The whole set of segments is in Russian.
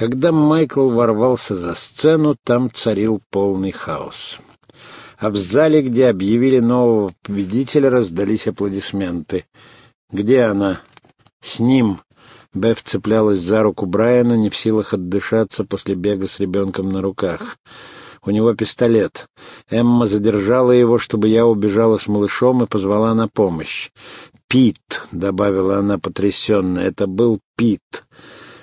Когда Майкл ворвался за сцену, там царил полный хаос. А в зале, где объявили нового победителя, раздались аплодисменты. «Где она?» «С ним!» Беф цеплялась за руку Брайана, не в силах отдышаться после бега с ребенком на руках. У него пистолет. Эмма задержала его, чтобы я убежала с малышом и позвала на помощь. «Пит», — добавила она потрясенно, — «это был Пит».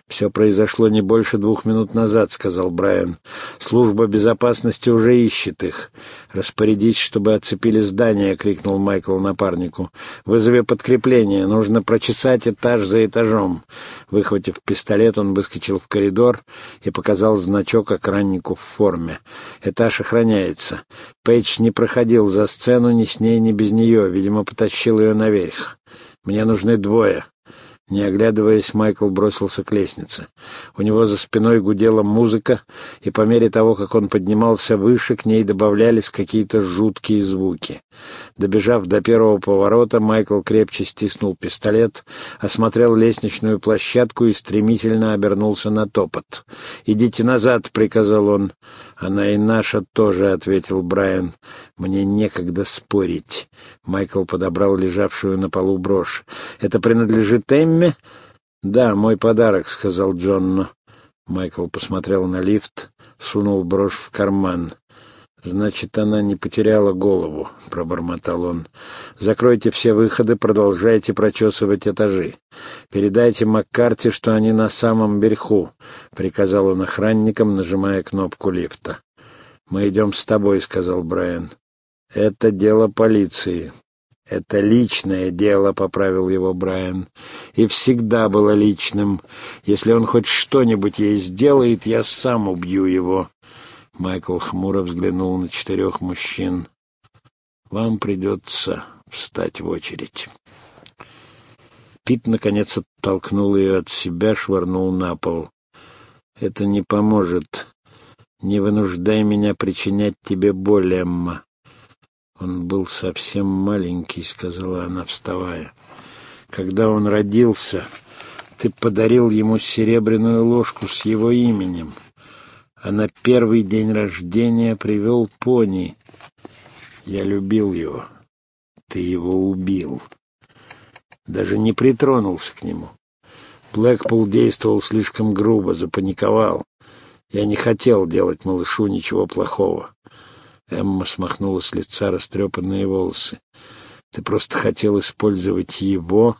«Все произошло не больше двух минут назад», — сказал Брайан. «Служба безопасности уже ищет их. Распорядись, чтобы оцепили здание», — крикнул Майкл напарнику. «Вызови подкрепление. Нужно прочесать этаж за этажом». Выхватив пистолет, он выскочил в коридор и показал значок охраннику в форме. «Этаж охраняется. Пейдж не проходил за сцену ни с ней, ни без нее. Видимо, потащил ее наверх. Мне нужны двое». Не оглядываясь, Майкл бросился к лестнице. У него за спиной гудела музыка, и по мере того, как он поднимался выше, к ней добавлялись какие-то жуткие звуки. Добежав до первого поворота, Майкл крепче стиснул пистолет, осмотрел лестничную площадку и стремительно обернулся на топот. «Идите назад», — приказал он. «Она и наша тоже», — ответил Брайан. «Мне некогда спорить». Майкл подобрал лежавшую на полу брошь. «Это принадлежит Эмме?» «Да, мой подарок», — сказал Джонно. Майкл посмотрел на лифт, сунул брошь в карман. «Значит, она не потеряла голову», — пробормотал он. «Закройте все выходы, продолжайте прочесывать этажи. Передайте Маккарти, что они на самом верху», — приказал он охранникам, нажимая кнопку лифта. «Мы идем с тобой», — сказал Брайан. «Это дело полиции». «Это личное дело», — поправил его Брайан. «И всегда было личным. Если он хоть что-нибудь ей сделает, я сам убью его». Майкл хмуро взглянул на четырех мужчин. «Вам придется встать в очередь». Пит, наконец, оттолкнул ее от себя, швырнул на пол. «Это не поможет. Не вынуждай меня причинять тебе боль, Эмма». «Он был совсем маленький», — сказала она, вставая. «Когда он родился, ты подарил ему серебряную ложку с его именем» а на первый день рождения привел пони. Я любил его. Ты его убил. Даже не притронулся к нему. Блэкпул действовал слишком грубо, запаниковал. Я не хотел делать малышу ничего плохого. Эмма смахнула с лица растрепанные волосы. Ты просто хотел использовать его,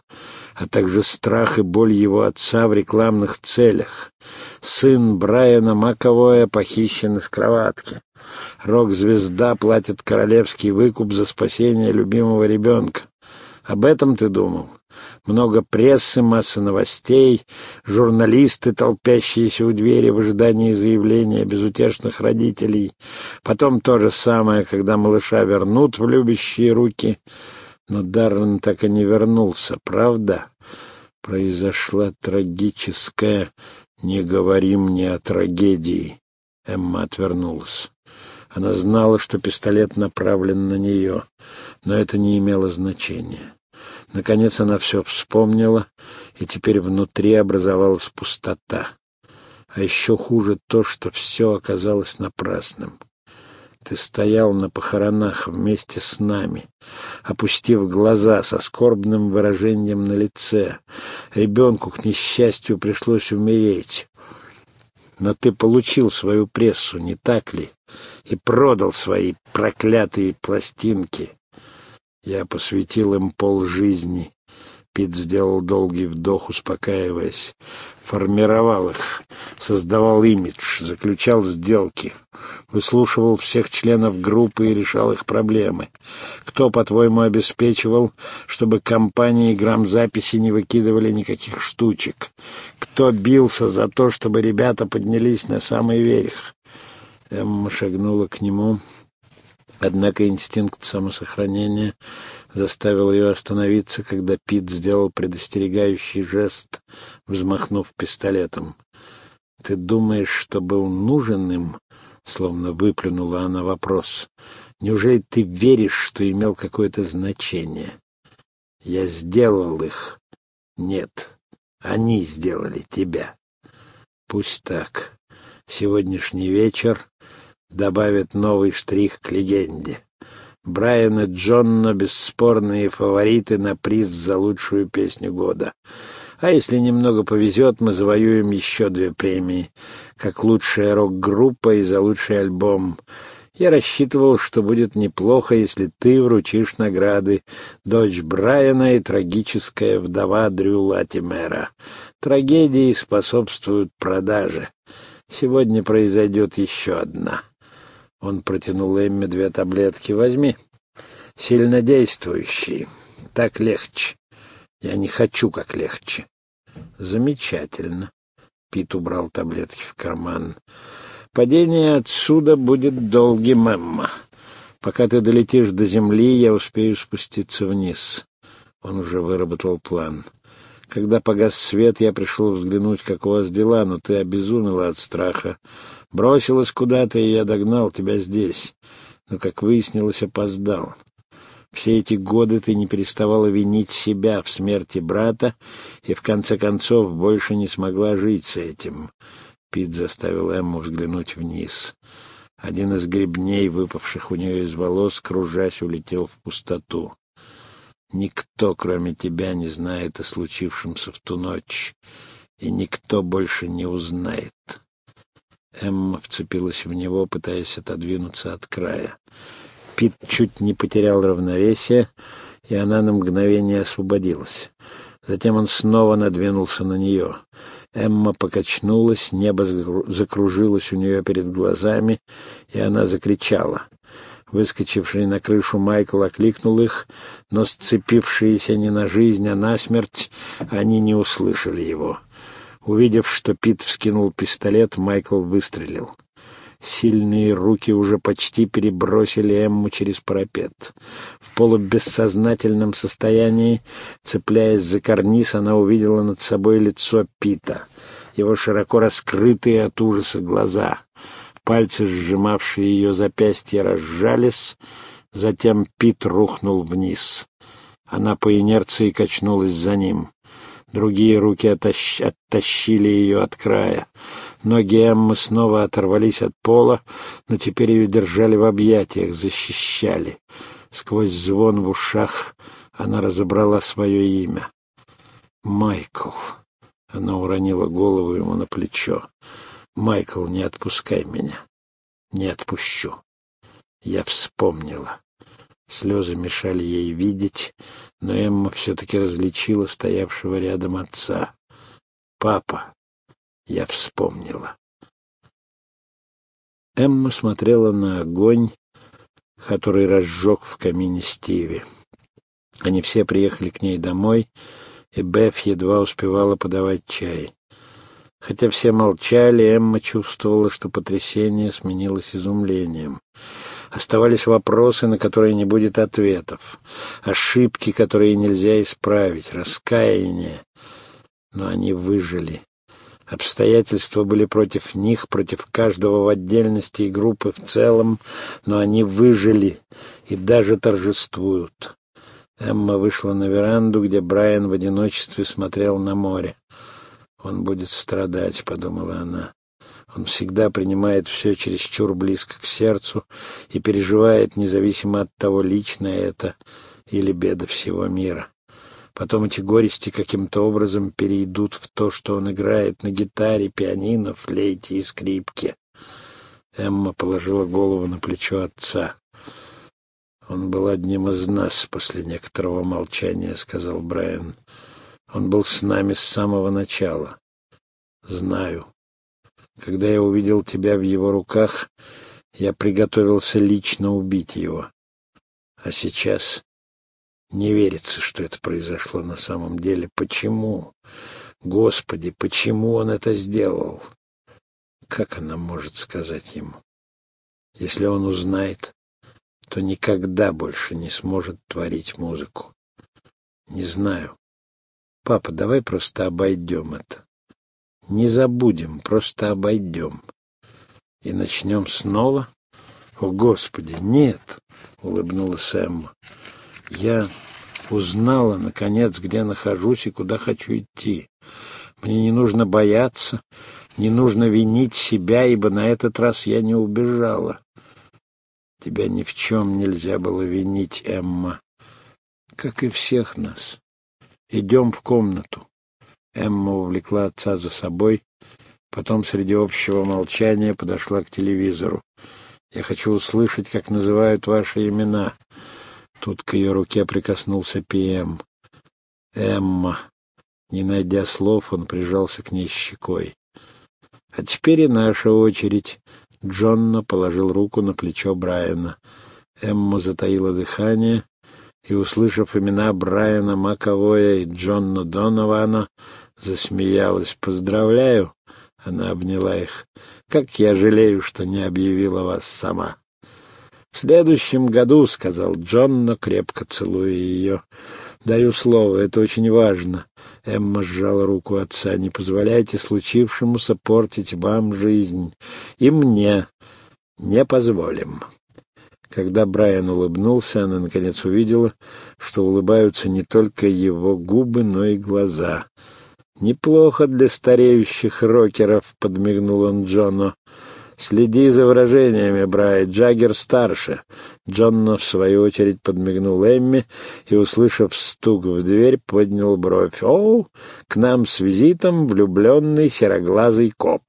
а также страх и боль его отца в рекламных целях. Сын Брайана Маковоя похищен из кроватки. Рок-звезда платит королевский выкуп за спасение любимого ребенка. Об этом ты думал? Много прессы, масса новостей, журналисты, толпящиеся у двери в ожидании заявления безутешных родителей. Потом то же самое, когда малыша вернут в любящие руки. Но Даррен так и не вернулся, правда? Произошла трагическая... «Не говори мне о трагедии!» Эмма отвернулась. Она знала, что пистолет направлен на нее, но это не имело значения. Наконец она все вспомнила, и теперь внутри образовалась пустота. А еще хуже то, что все оказалось напрасным. Ты стоял на похоронах вместе с нами, опустив глаза со скорбным выражением на лице. Ребенку, к несчастью, пришлось умереть. Но ты получил свою прессу, не так ли? И продал свои проклятые пластинки. Я посвятил им полжизни. Пит сделал долгий вдох, успокаиваясь. Формировал их, создавал имидж, заключал сделки, выслушивал всех членов группы и решал их проблемы. Кто, по-твоему, обеспечивал, чтобы компании грамзаписи не выкидывали никаких штучек? Кто бился за то, чтобы ребята поднялись на самый верх? Эмма шагнула к нему, однако инстинкт самосохранения заставил ее остановиться, когда Пит сделал предостерегающий жест, взмахнув пистолетом. «Ты думаешь, что был нужен им?» — словно выплюнула она вопрос. «Неужели ты веришь, что имел какое-то значение?» «Я сделал их». «Нет, они сделали тебя». Пусть так. Сегодняшний вечер добавит новый штрих к легенде. Брайан и Джонно — бесспорные фавориты на приз за лучшую песню года. А если немного повезет, мы завоюем еще две премии, как лучшая рок-группа и за лучший альбом. Я рассчитывал, что будет неплохо, если ты вручишь награды дочь Брайана и трагическая вдова Дрю Латимера. Трагедии способствуют продаже. Сегодня произойдет еще одна. Он протянул Эмме две таблетки. Возьми. Сильнодействующие. Так легче. Я не хочу, как легче. Замечательно. Пит убрал таблетки в карман. Падение отсюда будет долгим, Эмма. Пока ты долетишь до земли, я успею спуститься вниз. Он уже выработал план. Когда погас свет, я пришел взглянуть, как у вас дела, но ты обезумела от страха. Бросилась куда-то, и я догнал тебя здесь. Но, как выяснилось, опоздал. Все эти годы ты не переставала винить себя в смерти брата и, в конце концов, больше не смогла жить с этим. Пит заставил Эмму взглянуть вниз. Один из гребней, выпавших у нее из волос, кружась, улетел в пустоту. Никто, кроме тебя, не знает о случившемся в ту ночь, и никто больше не узнает. Эмма вцепилась в него, пытаясь отодвинуться от края. Пит чуть не потерял равновесие, и она на мгновение освободилась. Затем он снова надвинулся на нее. Эмма покачнулась, небо закружилось у нее перед глазами, и она закричала. Выскочивший на крышу Майкл окликнул их, но сцепившиеся не на жизнь, а на смерть, они не услышали его. Увидев, что Пит вскинул пистолет, Майкл выстрелил. Сильные руки уже почти перебросили Эмму через парапет. В полубессознательном состоянии, цепляясь за карниз, она увидела над собой лицо Пита, его широко раскрытые от ужаса глаза. Пальцы, сжимавшие ее запястье, разжались, затем Пит рухнул вниз. Она по инерции качнулась за ним. Другие руки оттащ... оттащили ее от края. Ноги Эммы снова оторвались от пола, но теперь ее держали в объятиях, защищали. Сквозь звон в ушах она разобрала свое имя. «Майкл». Она уронила голову ему на плечо. «Майкл, не отпускай меня. Не отпущу». Я вспомнила. Слезы мешали ей видеть, но Эмма все-таки различила стоявшего рядом отца. «Папа!» Я вспомнила. Эмма смотрела на огонь, который разжег в камине Стиви. Они все приехали к ней домой, и Беф едва успевала подавать чай. Хотя все молчали, Эмма чувствовала, что потрясение сменилось изумлением. Оставались вопросы, на которые не будет ответов, ошибки, которые нельзя исправить, раскаяние. Но они выжили. Обстоятельства были против них, против каждого в отдельности и группы в целом, но они выжили и даже торжествуют. Эмма вышла на веранду, где Брайан в одиночестве смотрел на море. «Он будет страдать», — подумала она. Он всегда принимает все чересчур близко к сердцу и переживает, независимо от того, лично это или беда всего мира. Потом эти горести каким-то образом перейдут в то, что он играет на гитаре, пианино, флейте и скрипке. Эмма положила голову на плечо отца. «Он был одним из нас после некоторого молчания», — сказал Брайан. «Он был с нами с самого начала. Знаю. Когда я увидел тебя в его руках, я приготовился лично убить его. А сейчас не верится, что это произошло на самом деле. Почему? Господи, почему он это сделал? Как она может сказать ему? Если он узнает, то никогда больше не сможет творить музыку. Не знаю. Папа, давай просто обойдем это. Не забудем, просто обойдем. И начнем снова? О, Господи, нет, улыбнулась Эмма. Я узнала, наконец, где нахожусь и куда хочу идти. Мне не нужно бояться, Не нужно винить себя, ибо на этот раз я не убежала. Тебя ни в чем нельзя было винить, Эмма, как и всех нас. Идем в комнату. Эмма увлекла отца за собой, потом среди общего молчания подошла к телевизору. Я хочу услышать, как называют ваши имена. Тут к ее руке прикоснулся Пи-Эм. Эмма. Не найдя слов, он прижался к ней щекой. А теперь и наша очередь. Джонна положил руку на плечо Брайана. Эмма затаила дыхание и, услышав имена Брайана Маковоя и Джонна Донована, засмеялась. «Поздравляю!» — она обняла их. «Как я жалею, что не объявила вас сама!» «В следующем году», — сказал Джонна, крепко целуя ее. «Даю слово, это очень важно. Эмма сжала руку отца. «Не позволяйте случившемуся портить вам жизнь. И мне не позволим». Когда Брайан улыбнулся, она наконец увидела, что улыбаются не только его губы, но и глаза. «Неплохо для стареющих рокеров», — подмигнул он Джону. «Следи за выражениями, Брай. Джаггер старше». Джонно, в свою очередь, подмигнул Эмми и, услышав стук в дверь, поднял бровь. «О, к нам с визитом влюбленный сероглазый коп».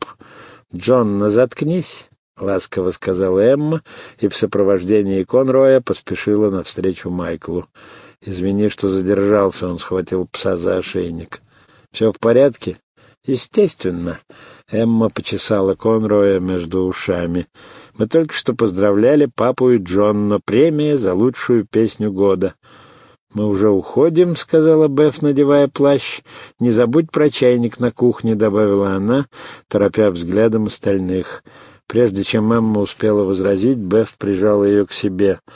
«Джонно, заткнись». — ласково сказала Эмма, и в сопровождении Конроя поспешила навстречу Майклу. «Извини, что задержался», — он схватил пса за ошейник. «Все в порядке?» Естественно. Эмма почесала Конроя между ушами. Мы только что поздравляли папу и Джонна. Премия за лучшую песню года. «Мы уже уходим», — сказала Беф, надевая плащ. «Не забудь про чайник на кухне», — добавила она, торопя взглядом остальных. Прежде чем Эмма успела возразить, Беф прижала ее к себе —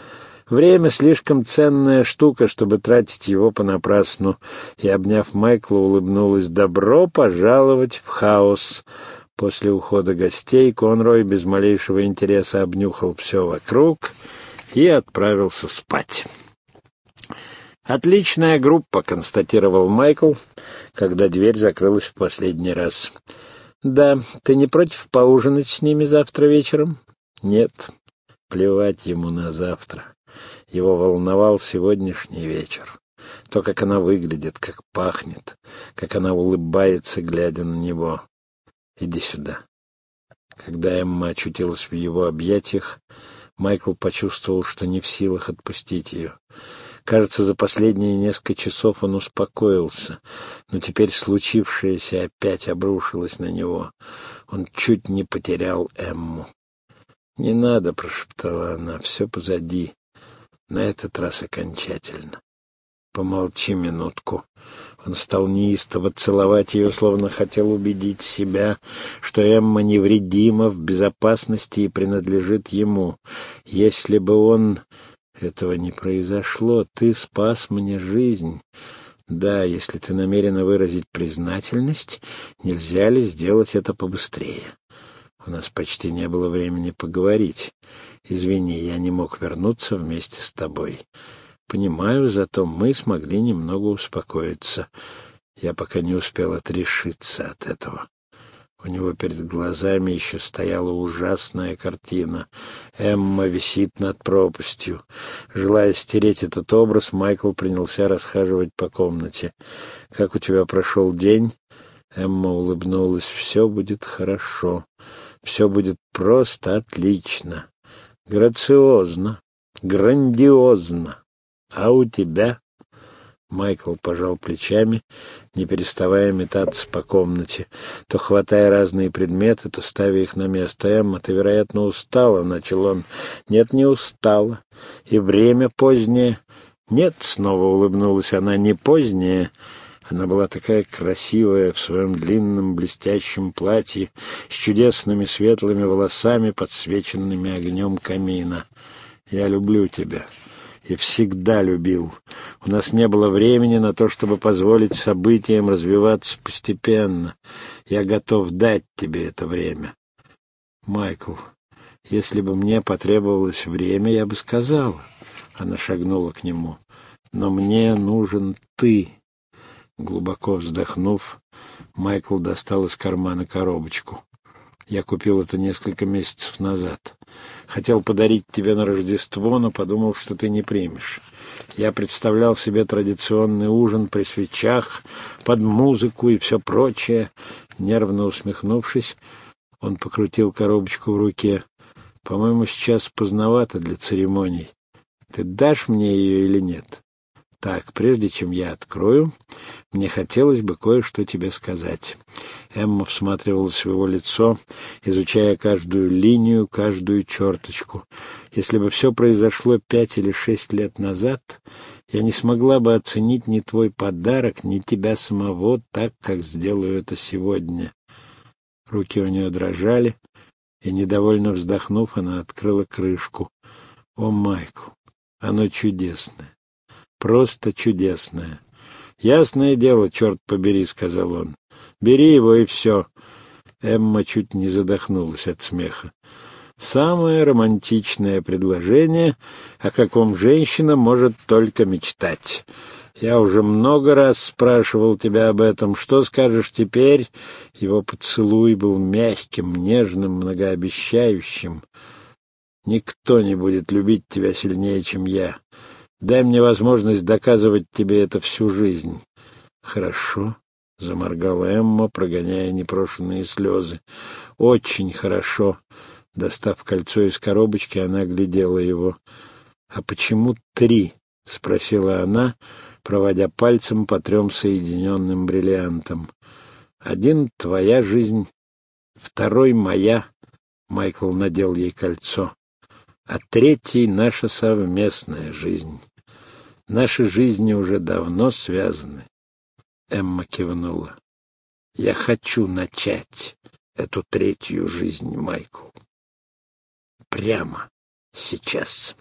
Время слишком ценная штука, чтобы тратить его понапрасну. И, обняв Майкла, улыбнулась «Добро пожаловать в хаос!» После ухода гостей Конрой без малейшего интереса обнюхал все вокруг и отправился спать. «Отличная группа», — констатировал Майкл, когда дверь закрылась в последний раз. «Да, ты не против поужинать с ними завтра вечером?» «Нет, плевать ему на завтра». Его волновал сегодняшний вечер. То, как она выглядит, как пахнет, как она улыбается, глядя на него. Иди сюда. Когда Эмма очутилась в его объятиях, Майкл почувствовал, что не в силах отпустить ее. Кажется, за последние несколько часов он успокоился, но теперь случившееся опять обрушилось на него. Он чуть не потерял Эмму. «Не надо», — прошептала она, — «все позади. На этот раз окончательно. Помолчи минутку. Он стал неистово целовать ее, словно хотел убедить себя, что Эмма невредима, в безопасности и принадлежит ему. Если бы он... Этого не произошло. Ты спас мне жизнь. Да, если ты намерена выразить признательность, нельзя ли сделать это побыстрее? У нас почти не было времени поговорить. Извини, я не мог вернуться вместе с тобой. Понимаю, зато мы смогли немного успокоиться. Я пока не успел отрешиться от этого. У него перед глазами еще стояла ужасная картина. Эмма висит над пропастью. Желая стереть этот образ, Майкл принялся расхаживать по комнате. «Как у тебя прошел день?» Эмма улыбнулась. «Все будет хорошо. Все будет просто отлично. Грациозно, грандиозно. А у тебя? Майкл пожал плечами, не переставая метаться по комнате, то хватая разные предметы, то ставя их на место. «Эмма, ты, вероятно, устала», — начал он. «Нет, не устала. И время позднее». «Нет», — снова улыбнулась она, — «не позднее». Она была такая красивая в своем длинном блестящем платье с чудесными светлыми волосами, подсвеченными огнем камина. «Я люблю тебя» и всегда любил. У нас не было времени на то, чтобы позволить событиям развиваться постепенно. Я готов дать тебе это время. Майкл, если бы мне потребовалось время, я бы сказала. Она шагнула к нему. Но мне нужен ты. Глубоко вздохнув, Майкл достал из кармана коробочку. Я купил это несколько месяцев назад. Хотел подарить тебе на Рождество, но подумал, что ты не примешь. Я представлял себе традиционный ужин при свечах, под музыку и все прочее. Нервно усмехнувшись, он покрутил коробочку в руке. По-моему, сейчас поздновато для церемоний. Ты дашь мне ее или нет? Так, прежде чем я открою, мне хотелось бы кое-что тебе сказать. Эмма всматривалась в его лицо, изучая каждую линию, каждую черточку. Если бы все произошло пять или шесть лет назад, я не смогла бы оценить ни твой подарок, ни тебя самого так, как сделаю это сегодня. Руки у нее дрожали, и, недовольно вздохнув, она открыла крышку. О, Майкл, оно чудесное, просто чудесное. «Ясное дело, черт побери», — сказал он. «Бери его, и все». Эмма чуть не задохнулась от смеха. «Самое романтичное предложение, о каком женщина может только мечтать. Я уже много раз спрашивал тебя об этом. Что скажешь теперь?» Его поцелуй был мягким, нежным, многообещающим. «Никто не будет любить тебя сильнее, чем я. Дай мне возможность доказывать тебе это всю жизнь. — Хорошо, — заморгала Эмма, прогоняя непрошенные слезы. — Очень хорошо. Достав кольцо из коробочки, она глядела его. — А почему три? — спросила она, проводя пальцем по трем соединенным бриллиантам. — Один — твоя жизнь, второй — моя. Майкл надел ей кольцо. А третий — наша совместная жизнь. Наши жизни уже давно связаны. Эмма кивнула. Я хочу начать эту третью жизнь, Майкл. Прямо сейчас.